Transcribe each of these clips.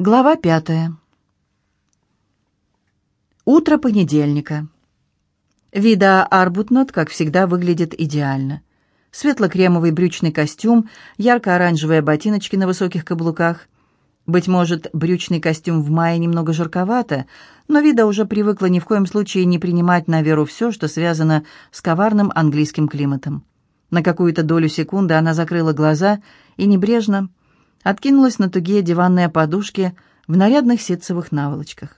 Глава пятая. Утро понедельника. Вида Арбутнот, как всегда, выглядит идеально. Светло-кремовый брючный костюм, ярко-оранжевые ботиночки на высоких каблуках. Быть может, брючный костюм в мае немного жарковато, но Вида уже привыкла ни в коем случае не принимать на веру все, что связано с коварным английским климатом. На какую-то долю секунды она закрыла глаза и небрежно, откинулась на тугие диванные подушки в нарядных ситцевых наволочках.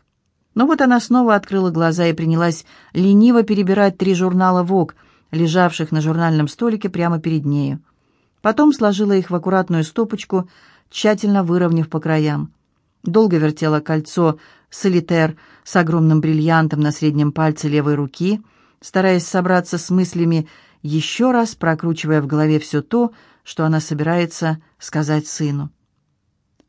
Но вот она снова открыла глаза и принялась лениво перебирать три журнала «Вог», лежавших на журнальном столике прямо перед нею. Потом сложила их в аккуратную стопочку, тщательно выровняв по краям. Долго вертела кольцо солитер с огромным бриллиантом на среднем пальце левой руки, стараясь собраться с мыслями, еще раз прокручивая в голове все то, что она собирается сказать сыну.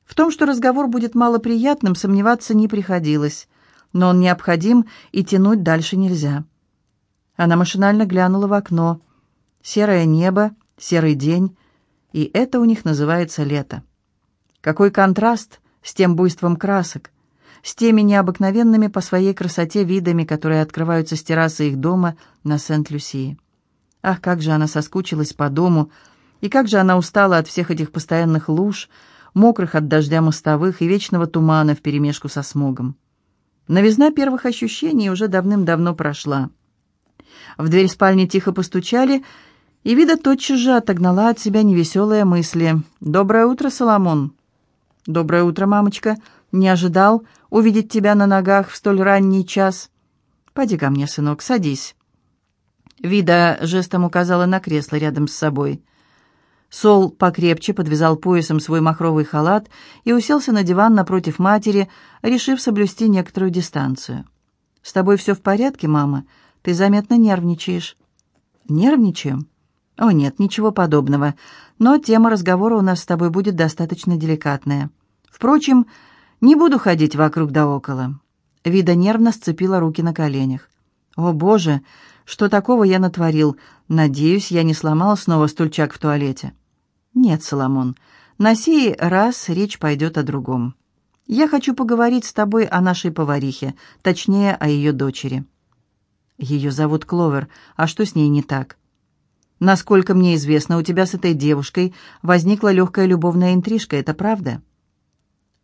В том, что разговор будет малоприятным, сомневаться не приходилось, но он необходим и тянуть дальше нельзя. Она машинально глянула в окно. Серое небо, серый день, и это у них называется лето. Какой контраст с тем буйством красок, с теми необыкновенными по своей красоте видами, которые открываются с террасы их дома на Сент-Люсии. Ах, как же она соскучилась по дому, и как же она устала от всех этих постоянных луж, мокрых от дождя мостовых и вечного тумана вперемешку со смогом. Новизна первых ощущений уже давным-давно прошла. В дверь спальни тихо постучали, и Вида тотчас же отогнала от себя невеселые мысли. «Доброе утро, Соломон!» «Доброе утро, мамочка!» «Не ожидал увидеть тебя на ногах в столь ранний час?» «Поди ко мне, сынок, садись». Вида жестом указала на кресло рядом с собой. Сол покрепче подвязал поясом свой махровый халат и уселся на диван напротив матери, решив соблюсти некоторую дистанцию. «С тобой все в порядке, мама? Ты заметно нервничаешь». «Нервничаем?» «О, нет, ничего подобного. Но тема разговора у нас с тобой будет достаточно деликатная. Впрочем, не буду ходить вокруг да около». Вида нервно сцепила руки на коленях. «О, Боже, что такого я натворил? Надеюсь, я не сломал снова стульчак в туалете». «Нет, Соломон, на сей раз речь пойдет о другом. Я хочу поговорить с тобой о нашей поварихе, точнее, о ее дочери». «Ее зовут Кловер. А что с ней не так?» «Насколько мне известно, у тебя с этой девушкой возникла легкая любовная интрижка, это правда?»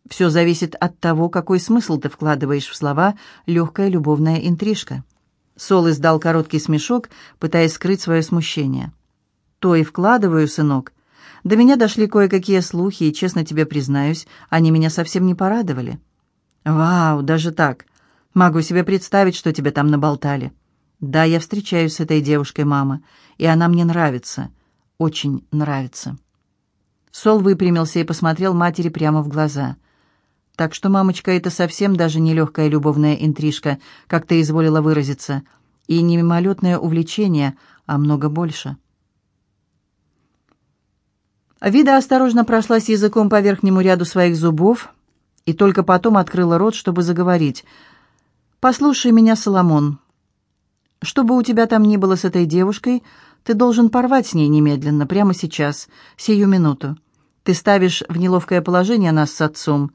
«Все зависит от того, какой смысл ты вкладываешь в слова «легкая любовная интрижка». Сол издал короткий смешок, пытаясь скрыть свое смущение. «То и вкладываю, сынок. До меня дошли кое-какие слухи, и, честно тебе признаюсь, они меня совсем не порадовали. Вау, даже так. Могу себе представить, что тебе там наболтали. Да, я встречаюсь с этой девушкой, мама, и она мне нравится. Очень нравится. Сол выпрямился и посмотрел матери прямо в глаза. Так что, мамочка, это совсем даже не легкая любовная интрижка, как ты изволила выразиться, и не мимолетное увлечение, а много больше. Вида осторожно прошлась языком по верхнему ряду своих зубов и только потом открыла рот, чтобы заговорить. «Послушай меня, Соломон. Что бы у тебя там ни было с этой девушкой, ты должен порвать с ней немедленно, прямо сейчас, сию минуту. Ты ставишь в неловкое положение нас с отцом.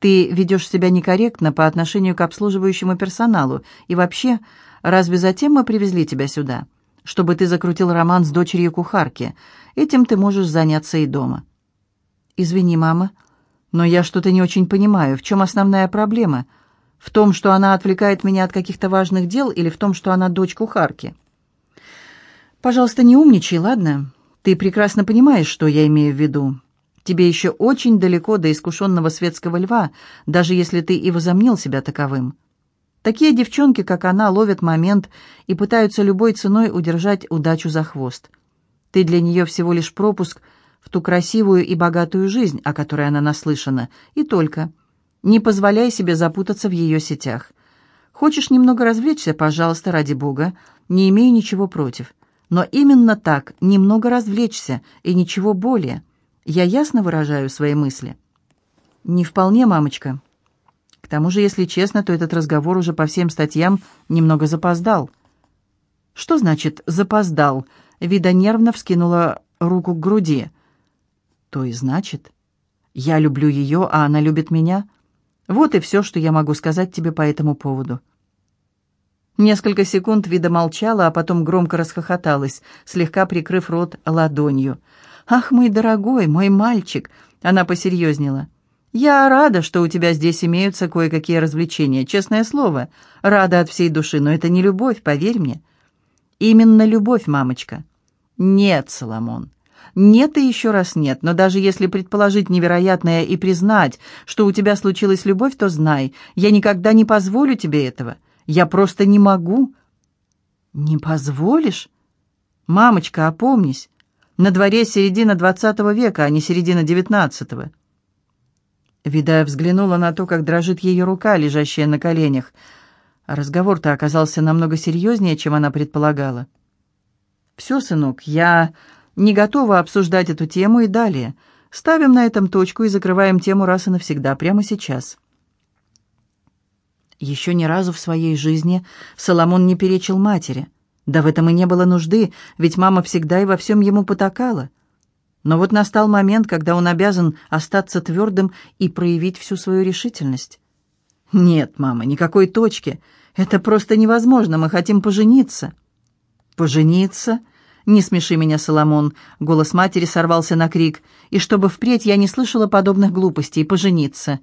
Ты ведешь себя некорректно по отношению к обслуживающему персоналу. И вообще, разве затем мы привезли тебя сюда?» Чтобы ты закрутил роман с дочерью кухарки. Этим ты можешь заняться и дома». «Извини, мама, но я что-то не очень понимаю. В чем основная проблема? В том, что она отвлекает меня от каких-то важных дел или в том, что она дочь кухарки?» «Пожалуйста, не умничай, ладно? Ты прекрасно понимаешь, что я имею в виду. Тебе еще очень далеко до искушенного светского льва, даже если ты и возомнил себя таковым». Такие девчонки, как она, ловят момент и пытаются любой ценой удержать удачу за хвост. Ты для нее всего лишь пропуск в ту красивую и богатую жизнь, о которой она наслышана, и только. Не позволяй себе запутаться в ее сетях. Хочешь немного развлечься, пожалуйста, ради бога, не имею ничего против. Но именно так, немного развлечься, и ничего более. Я ясно выражаю свои мысли? Не вполне, мамочка. К тому же, если честно, то этот разговор уже по всем статьям немного запоздал. Что значит «запоздал»? Вида нервно вскинула руку к груди. То и значит. Я люблю ее, а она любит меня. Вот и все, что я могу сказать тебе по этому поводу». Несколько секунд Вида молчала, а потом громко расхохоталась, слегка прикрыв рот ладонью. «Ах, мой дорогой, мой мальчик!» Она посерьезнела. «Я рада, что у тебя здесь имеются кое-какие развлечения, честное слово. Рада от всей души, но это не любовь, поверь мне». «Именно любовь, мамочка». «Нет, Соломон, нет и еще раз нет, но даже если предположить невероятное и признать, что у тебя случилась любовь, то знай, я никогда не позволю тебе этого. Я просто не могу». «Не позволишь?» «Мамочка, опомнись. На дворе середина двадцатого века, а не середина девятнадцатого». Видая взглянула на то, как дрожит ее рука, лежащая на коленях. разговор-то оказался намного серьезнее, чем она предполагала. «Все, сынок, я не готова обсуждать эту тему и далее. Ставим на этом точку и закрываем тему раз и навсегда, прямо сейчас». Еще ни разу в своей жизни Соломон не перечил матери. Да в этом и не было нужды, ведь мама всегда и во всем ему потакала. Но вот настал момент, когда он обязан остаться твердым и проявить всю свою решительность. «Нет, мама, никакой точки. Это просто невозможно. Мы хотим пожениться». «Пожениться?» «Не смеши меня, Соломон!» — голос матери сорвался на крик. «И чтобы впредь я не слышала подобных глупостей. Пожениться!»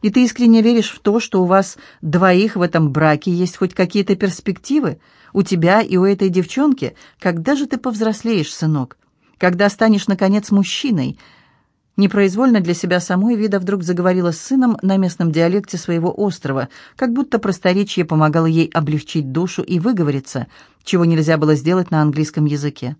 И ты искренне веришь в то, что у вас двоих в этом браке есть хоть какие-то перспективы? У тебя и у этой девчонки? Когда же ты повзрослеешь, сынок? Когда станешь, наконец, мужчиной?» Непроизвольно для себя самой Вида вдруг заговорила с сыном на местном диалекте своего острова, как будто просторечие помогало ей облегчить душу и выговориться, чего нельзя было сделать на английском языке.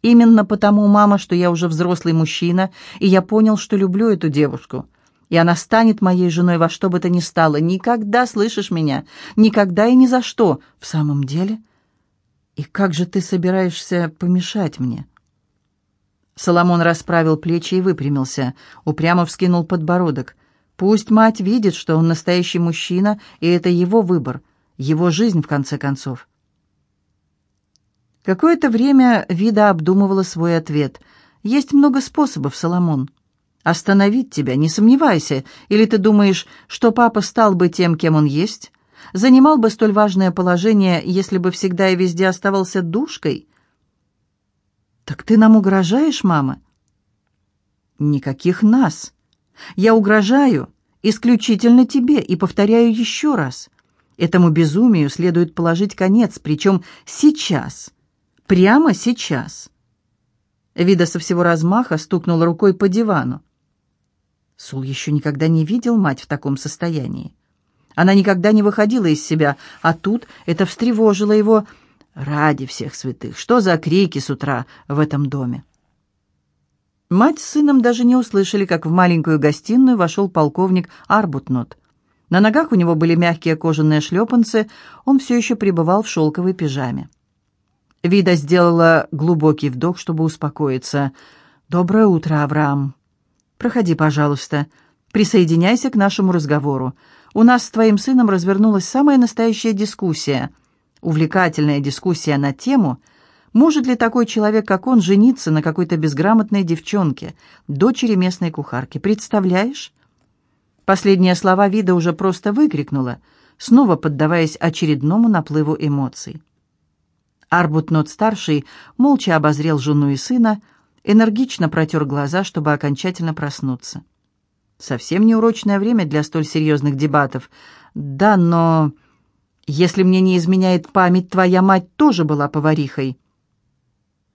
«Именно потому, мама, что я уже взрослый мужчина, и я понял, что люблю эту девушку и она станет моей женой во что бы то ни стало. Никогда, слышишь меня? Никогда и ни за что. В самом деле? И как же ты собираешься помешать мне?» Соломон расправил плечи и выпрямился, упрямо вскинул подбородок. «Пусть мать видит, что он настоящий мужчина, и это его выбор, его жизнь, в конце концов». Какое-то время Вида обдумывала свой ответ. «Есть много способов, Соломон» остановить тебя, не сомневайся. Или ты думаешь, что папа стал бы тем, кем он есть? Занимал бы столь важное положение, если бы всегда и везде оставался душкой? Так ты нам угрожаешь, мама? Никаких нас. Я угрожаю исключительно тебе и повторяю еще раз. Этому безумию следует положить конец, причем сейчас, прямо сейчас. Вида со всего размаха стукнула рукой по дивану. Сул еще никогда не видел мать в таком состоянии. Она никогда не выходила из себя, а тут это встревожило его. Ради всех святых, что за крики с утра в этом доме? Мать с сыном даже не услышали, как в маленькую гостиную вошел полковник Арбутнот. На ногах у него были мягкие кожаные шлепанцы, он все еще пребывал в шелковой пижаме. Вида сделала глубокий вдох, чтобы успокоиться. «Доброе утро, Авраам!» Проходи, пожалуйста. Присоединяйся к нашему разговору. У нас с твоим сыном развернулась самая настоящая дискуссия. Увлекательная дискуссия на тему, может ли такой человек, как он, жениться на какой-то безграмотной девчонке, дочери местной кухарки. Представляешь? Последние слова Вида уже просто выкрикнула, снова поддаваясь очередному наплыву эмоций. Арбутнот-старший молча обозрел жену и сына, энергично протер глаза, чтобы окончательно проснуться. Совсем неурочное время для столь серьезных дебатов. Да, но... Если мне не изменяет память, твоя мать тоже была поварихой.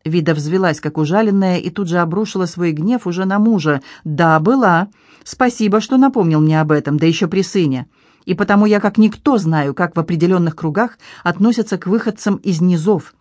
Вида взвелась, как ужаленная, и тут же обрушила свой гнев уже на мужа. «Да, была. Спасибо, что напомнил мне об этом, да еще при сыне. И потому я как никто знаю, как в определенных кругах относятся к выходцам из низов.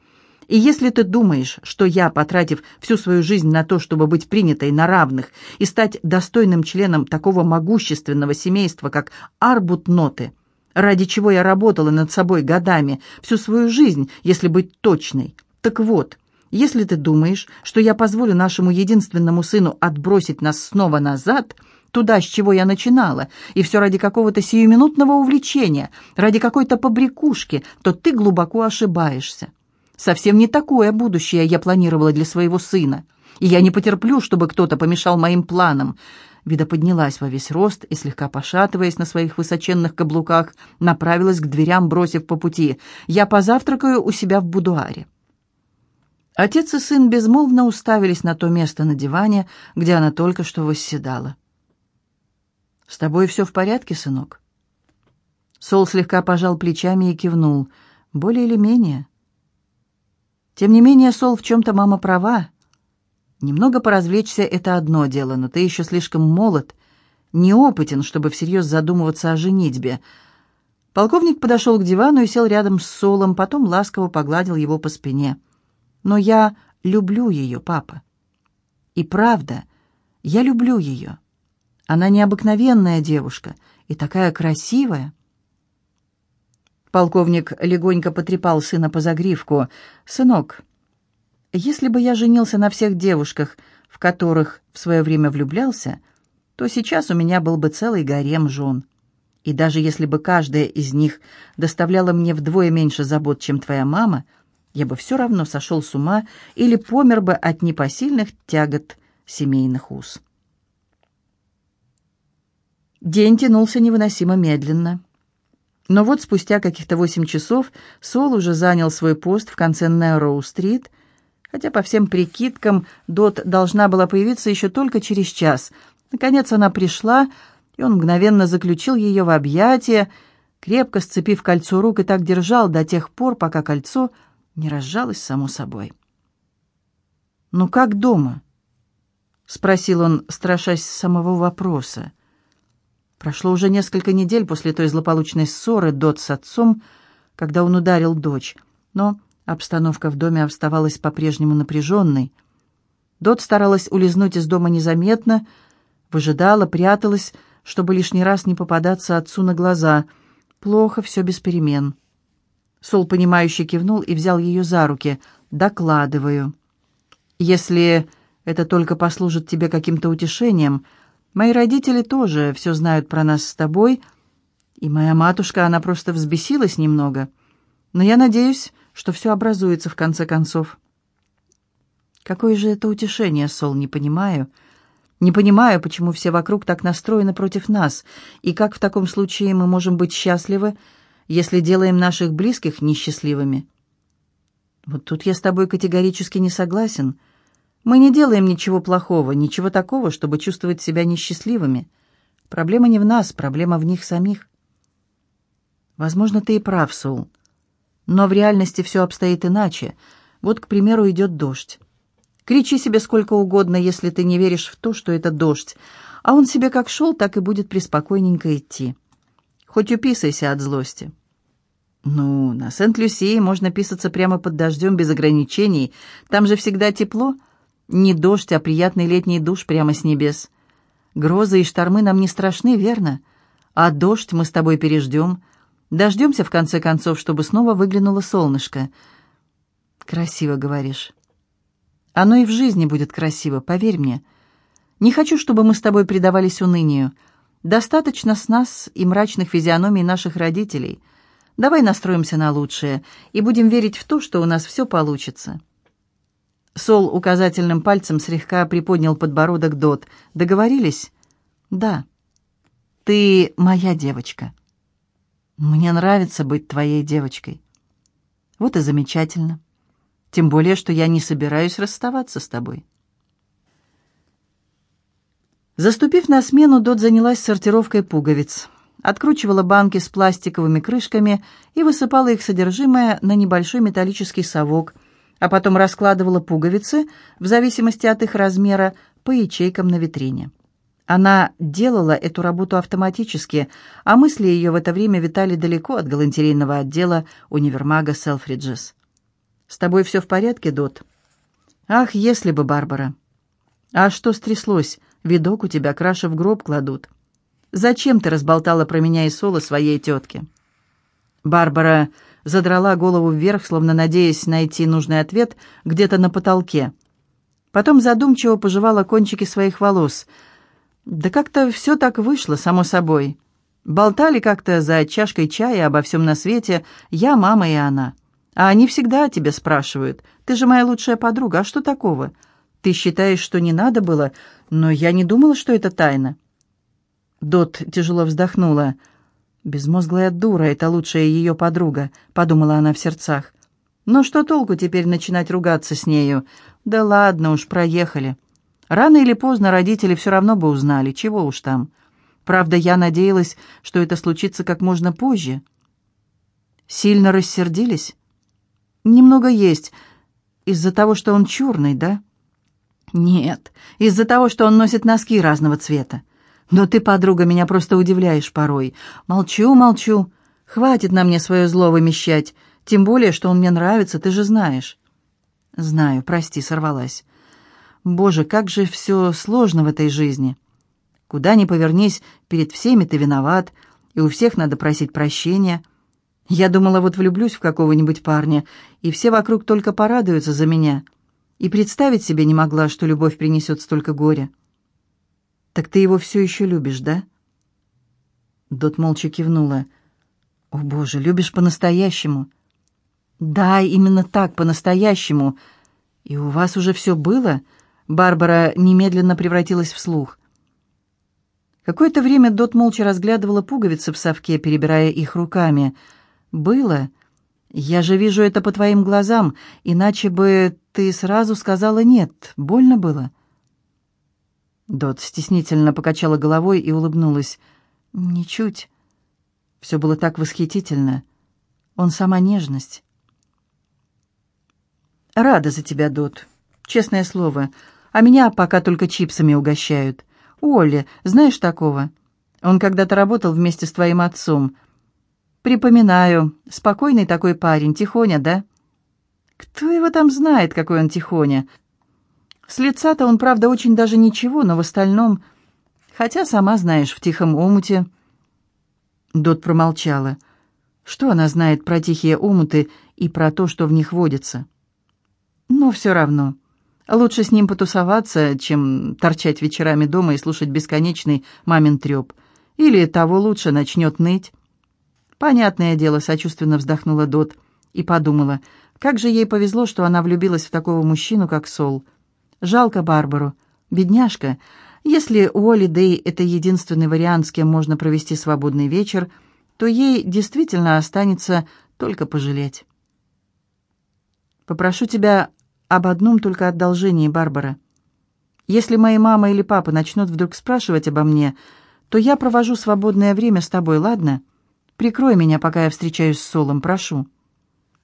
И если ты думаешь, что я, потратив всю свою жизнь на то, чтобы быть принятой на равных и стать достойным членом такого могущественного семейства, как Арбутноты, ради чего я работала над собой годами, всю свою жизнь, если быть точной, так вот, если ты думаешь, что я позволю нашему единственному сыну отбросить нас снова назад, туда, с чего я начинала, и все ради какого-то сиюминутного увлечения, ради какой-то побрякушки, то ты глубоко ошибаешься. Совсем не такое будущее я планировала для своего сына. И я не потерплю, чтобы кто-то помешал моим планам. Вида поднялась во весь рост и, слегка пошатываясь на своих высоченных каблуках, направилась к дверям, бросив по пути «Я позавтракаю у себя в будуаре». Отец и сын безмолвно уставились на то место на диване, где она только что восседала. «С тобой все в порядке, сынок?» Сол слегка пожал плечами и кивнул. «Более или менее». Тем не менее, Сол, в чем-то мама права. Немного поразвлечься — это одно дело, но ты еще слишком молод, неопытен, чтобы всерьез задумываться о женитьбе. Полковник подошел к дивану и сел рядом с Солом, потом ласково погладил его по спине. «Но я люблю ее, папа. И правда, я люблю ее. Она необыкновенная девушка и такая красивая». Полковник легонько потрепал сына по загривку. «Сынок, если бы я женился на всех девушках, в которых в свое время влюблялся, то сейчас у меня был бы целый гарем жен. И даже если бы каждая из них доставляла мне вдвое меньше забот, чем твоя мама, я бы все равно сошел с ума или помер бы от непосильных тягот семейных уз». День тянулся невыносимо медленно. Но вот спустя каких-то восемь часов Сол уже занял свой пост в конце Нэроу-стрит, хотя по всем прикидкам Дот должна была появиться еще только через час. Наконец она пришла, и он мгновенно заключил ее в объятия, крепко сцепив кольцо рук и так держал до тех пор, пока кольцо не разжалось само собой. «Ну как дома?» — спросил он, страшась самого вопроса. Прошло уже несколько недель после той злополучной ссоры Дот с отцом, когда он ударил дочь, но обстановка в доме оставалась по-прежнему напряженной. Дот старалась улизнуть из дома незаметно, выжидала, пряталась, чтобы лишний раз не попадаться отцу на глаза. Плохо, все без перемен. Сол, понимающе кивнул и взял ее за руки. «Докладываю. Если это только послужит тебе каким-то утешением, — Мои родители тоже все знают про нас с тобой, и моя матушка, она просто взбесилась немного. Но я надеюсь, что все образуется в конце концов. Какое же это утешение, Сол, не понимаю. Не понимаю, почему все вокруг так настроены против нас, и как в таком случае мы можем быть счастливы, если делаем наших близких несчастливыми. Вот тут я с тобой категорически не согласен — мы не делаем ничего плохого, ничего такого, чтобы чувствовать себя несчастливыми. Проблема не в нас, проблема в них самих. Возможно, ты и прав, Сул. Но в реальности все обстоит иначе. Вот, к примеру, идет дождь. Кричи себе сколько угодно, если ты не веришь в то, что это дождь, а он себе как шел, так и будет преспокойненько идти. Хоть уписайся от злости. Ну, на Сент-Люсии можно писаться прямо под дождем без ограничений. Там же всегда тепло, не дождь, а приятный летний душ прямо с небес. Грозы и штормы нам не страшны, верно? А дождь мы с тобой переждем. Дождемся, в конце концов, чтобы снова выглянуло солнышко. Красиво, говоришь. Оно и в жизни будет красиво, поверь мне. Не хочу, чтобы мы с тобой предавались унынию. Достаточно с нас и мрачных физиономий наших родителей. Давай настроимся на лучшее и будем верить в то, что у нас все получится». Сол указательным пальцем слегка приподнял подбородок Дот. «Договорились?» «Да». «Ты моя девочка». «Мне нравится быть твоей девочкой». «Вот и замечательно. Тем более, что я не собираюсь расставаться с тобой». Заступив на смену, Дот занялась сортировкой пуговиц. Откручивала банки с пластиковыми крышками и высыпала их содержимое на небольшой металлический совок – а потом раскладывала пуговицы, в зависимости от их размера, по ячейкам на витрине. Она делала эту работу автоматически, а мысли ее в это время витали далеко от галантерейного отдела универмага Селфриджес. «С тобой все в порядке, Дот?» «Ах, если бы, Барбара!» «А что стряслось? Видок у тебя краши в гроб кладут. Зачем ты разболтала про меня и Соло своей тетке?» Барбара задрала голову вверх, словно надеясь найти нужный ответ где-то на потолке. Потом задумчиво пожевала кончики своих волос. Да как-то все так вышло, само собой. Болтали как-то за чашкой чая обо всем на свете, я, мама и она. А они всегда о тебе спрашивают. Ты же моя лучшая подруга, а что такого? ты считаешь, что не надо было, но я не думала, что это тайна». Дот тяжело вздохнула. «Безмозглая дура — это лучшая ее подруга», — подумала она в сердцах. «Но что толку теперь начинать ругаться с нею? Да ладно уж, проехали. Рано или поздно родители все равно бы узнали, чего уж там. Правда, я надеялась, что это случится как можно позже». «Сильно рассердились?» «Немного есть. Из-за того, что он черный, да?» «Нет, из-за того, что он носит носки разного цвета. Но ты, подруга, меня просто удивляешь порой. Молчу, молчу. Хватит на мне свое зло вымещать. Тем более, что он мне нравится, ты же знаешь». «Знаю, прости, сорвалась. Боже, как же все сложно в этой жизни. Куда ни повернись, перед всеми ты виноват, и у всех надо просить прощения». Я думала, вот влюблюсь в какого-нибудь парня, и все вокруг только порадуются за меня. И представить себе не могла, что любовь принесет столько горя. «Так ты его все еще любишь, да?» Дот молча кивнула. «О, Боже, любишь по-настоящему?» «Да, именно так, по-настоящему. И у вас уже все было?» Барбара немедленно превратилась в слух. Какое-то время Дот молча разглядывала пуговицы в совке, перебирая их руками — «Было. Я же вижу это по твоим глазам, иначе бы ты сразу сказала «нет». Больно было?» Дот стеснительно покачала головой и улыбнулась. «Ничуть. Все было так восхитительно. Он сама нежность». «Рада за тебя, Дот. Честное слово. А меня пока только чипсами угощают. Олли, знаешь такого? Он когда-то работал вместе с твоим отцом. «Припоминаю. Спокойный такой парень, Тихоня, да?» «Кто его там знает, какой он Тихоня?» «С лица-то он, правда, очень даже ничего, но в остальном...» «Хотя, сама знаешь, в тихом омуте...» Дот промолчала. Что она знает про тихие омуты и про то, что в них водится? Но все равно. Лучше с ним потусоваться, чем торчать вечерами дома и слушать бесконечный мамин треп. Или того лучше начнет ныть. «Понятное дело», — сочувственно вздохнула Дот и подумала, как же ей повезло, что она влюбилась в такого мужчину, как Сол. Жалко Барбару. Бедняжка. Если Уолли Дэй — это единственный вариант, с кем можно провести свободный вечер, то ей действительно останется только пожалеть. «Попрошу тебя об одном только одолжении, Барбара. Если мои мама или папа начнут вдруг спрашивать обо мне, то я провожу свободное время с тобой, ладно?» Прикрой меня, пока я встречаюсь с Солом, прошу».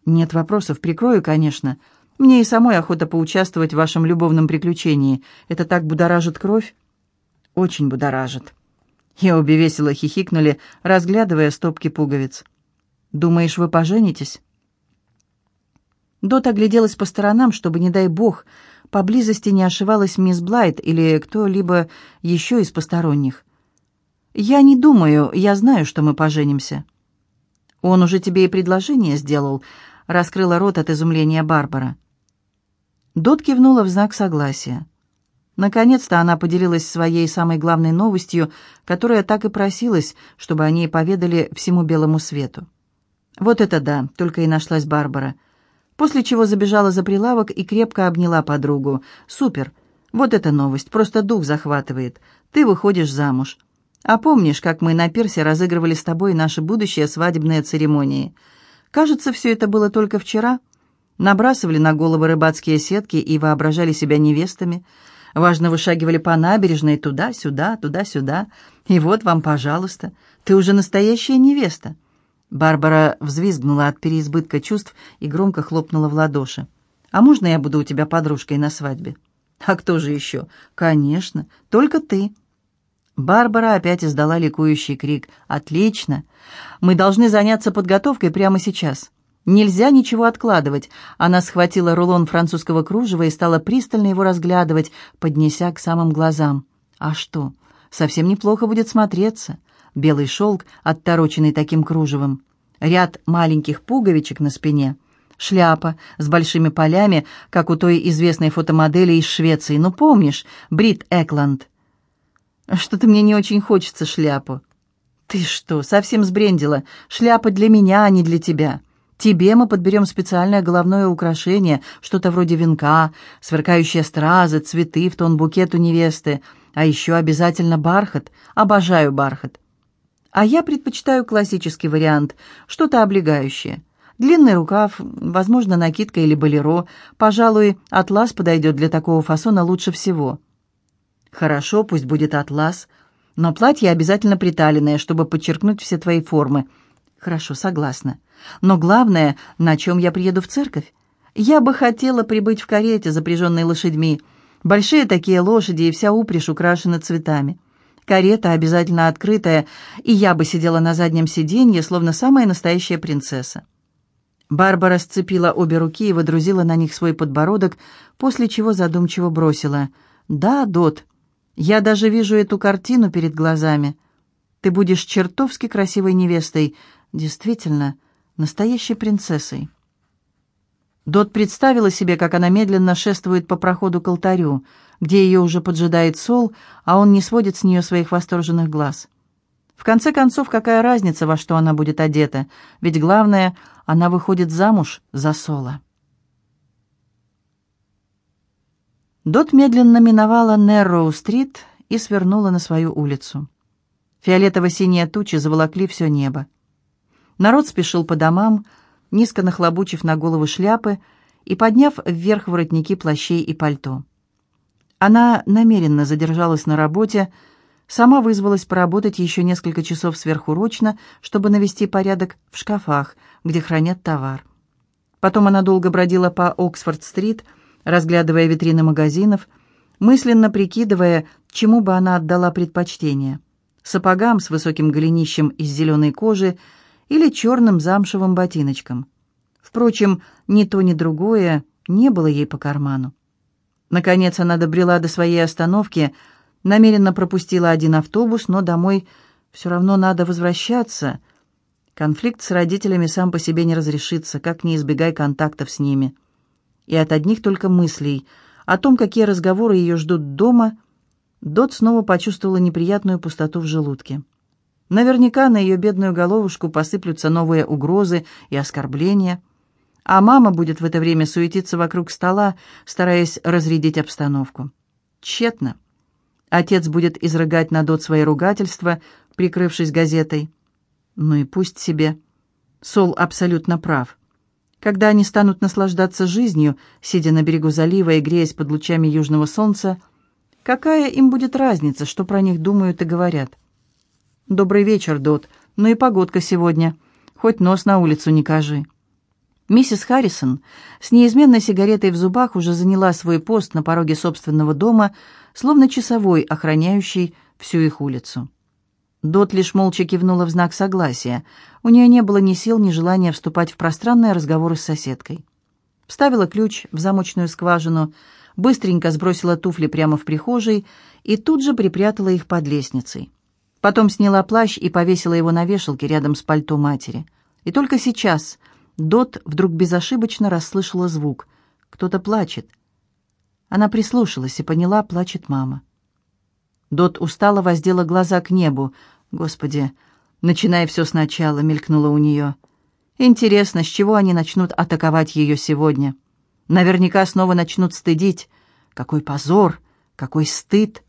«Нет вопросов, прикрою, конечно. Мне и самой охота поучаствовать в вашем любовном приключении. Это так будоражит кровь?» «Очень будоражит». И обе весело хихикнули, разглядывая стопки пуговиц. «Думаешь, вы поженитесь?» Дот огляделась по сторонам, чтобы, не дай бог, поблизости не ошивалась мисс Блайт или кто-либо еще из посторонних. «Я не думаю, я знаю, что мы поженимся». «Он уже тебе и предложение сделал», — раскрыла рот от изумления Барбара. Дот кивнула в знак согласия. Наконец-то она поделилась своей самой главной новостью, которая так и просилась, чтобы о ней поведали всему белому свету. «Вот это да!» — только и нашлась Барбара. После чего забежала за прилавок и крепко обняла подругу. «Супер! Вот эта новость! Просто дух захватывает! Ты выходишь замуж!» А помнишь, как мы на пирсе разыгрывали с тобой наши будущие свадебные церемонии? Кажется, все это было только вчера. Набрасывали на головы рыбацкие сетки и воображали себя невестами. Важно вышагивали по набережной туда-сюда, туда-сюда. И вот вам, пожалуйста, ты уже настоящая невеста. Барбара взвизгнула от переизбытка чувств и громко хлопнула в ладоши. «А можно я буду у тебя подружкой на свадьбе?» «А кто же еще?» «Конечно, только ты». Барбара опять издала ликующий крик. «Отлично! Мы должны заняться подготовкой прямо сейчас. Нельзя ничего откладывать». Она схватила рулон французского кружева и стала пристально его разглядывать, поднеся к самым глазам. «А что? Совсем неплохо будет смотреться. Белый шелк, оттороченный таким кружевом. Ряд маленьких пуговичек на спине». Шляпа с большими полями, как у той известной фотомодели из Швеции. Ну, помнишь, Брит Экланд? Что-то мне не очень хочется шляпу. Ты что, совсем сбрендила? Шляпа для меня, а не для тебя. Тебе мы подберем специальное головное украшение, что-то вроде венка, сверкающие стразы, цветы в тон букету невесты, а еще обязательно бархат. Обожаю бархат. А я предпочитаю классический вариант, что-то облегающее. Длинный рукав, возможно, накидка или болеро. Пожалуй, атлас подойдет для такого фасона лучше всего. Хорошо, пусть будет атлас, но платье обязательно приталенное, чтобы подчеркнуть все твои формы. Хорошо, согласна. Но главное, на чем я приеду в церковь? Я бы хотела прибыть в карете, запряженной лошадьми. Большие такие лошади, и вся упряжь украшена цветами. Карета обязательно открытая, и я бы сидела на заднем сиденье, словно самая настоящая принцесса. Барбара сцепила обе руки и водрузила на них свой подбородок, после чего задумчиво бросила. «Да, Дот, я даже вижу эту картину перед глазами. Ты будешь чертовски красивой невестой, действительно, настоящей принцессой». Дот представила себе, как она медленно шествует по проходу к алтарю, где ее уже поджидает Сол, а он не сводит с нее своих восторженных глаз. В конце концов, какая разница, во что она будет одета? Ведь главное, она выходит замуж за Сола. Дот медленно миновала Нерроу-стрит и свернула на свою улицу. Фиолетово-синие тучи заволокли все небо. Народ спешил по домам, низко нахлобучив на головы шляпы и подняв вверх воротники плащей и пальто. Она намеренно задержалась на работе, сама вызвалась поработать еще несколько часов сверхурочно, чтобы навести порядок в шкафах, где хранят товар. Потом она долго бродила по Оксфорд-стрит, разглядывая витрины магазинов, мысленно прикидывая, чему бы она отдала предпочтение – сапогам с высоким голенищем из зеленой кожи или черным замшевым ботиночкам. Впрочем, ни то, ни другое не было ей по карману. Наконец она добрела до своей остановки, намеренно пропустила один автобус, но домой все равно надо возвращаться. Конфликт с родителями сам по себе не разрешится, как не избегай контактов с ними. И от одних только мыслей о том, какие разговоры ее ждут дома, Дот снова почувствовала неприятную пустоту в желудке. Наверняка на ее бедную головушку посыплются новые угрозы и оскорбления, а мама будет в это время суетиться вокруг стола, стараясь разрядить обстановку. Тщетно. Отец будет изрыгать на Дот свои ругательства, прикрывшись газетой. Ну и пусть себе. Сол абсолютно прав. Когда они станут наслаждаться жизнью, сидя на берегу залива и греясь под лучами южного солнца, какая им будет разница, что про них думают и говорят? «Добрый вечер, Дот. Ну и погодка сегодня. Хоть нос на улицу не кажи». Миссис Харрисон с неизменной сигаретой в зубах уже заняла свой пост на пороге собственного дома, словно часовой, охраняющий всю их улицу. Дот лишь молча кивнула в знак согласия. У нее не было ни сил, ни желания вступать в пространные разговоры с соседкой. Вставила ключ в замочную скважину, быстренько сбросила туфли прямо в прихожей и тут же припрятала их под лестницей. Потом сняла плащ и повесила его на вешалке рядом с пальто матери. И только сейчас Дот вдруг безошибочно расслышала звук. Кто-то плачет. Она прислушалась и поняла, плачет мама. Дот устало воздела глаза к небу. «Господи, начиная все сначала», — мелькнуло у нее. «Интересно, с чего они начнут атаковать ее сегодня? Наверняка снова начнут стыдить. Какой позор, какой стыд!»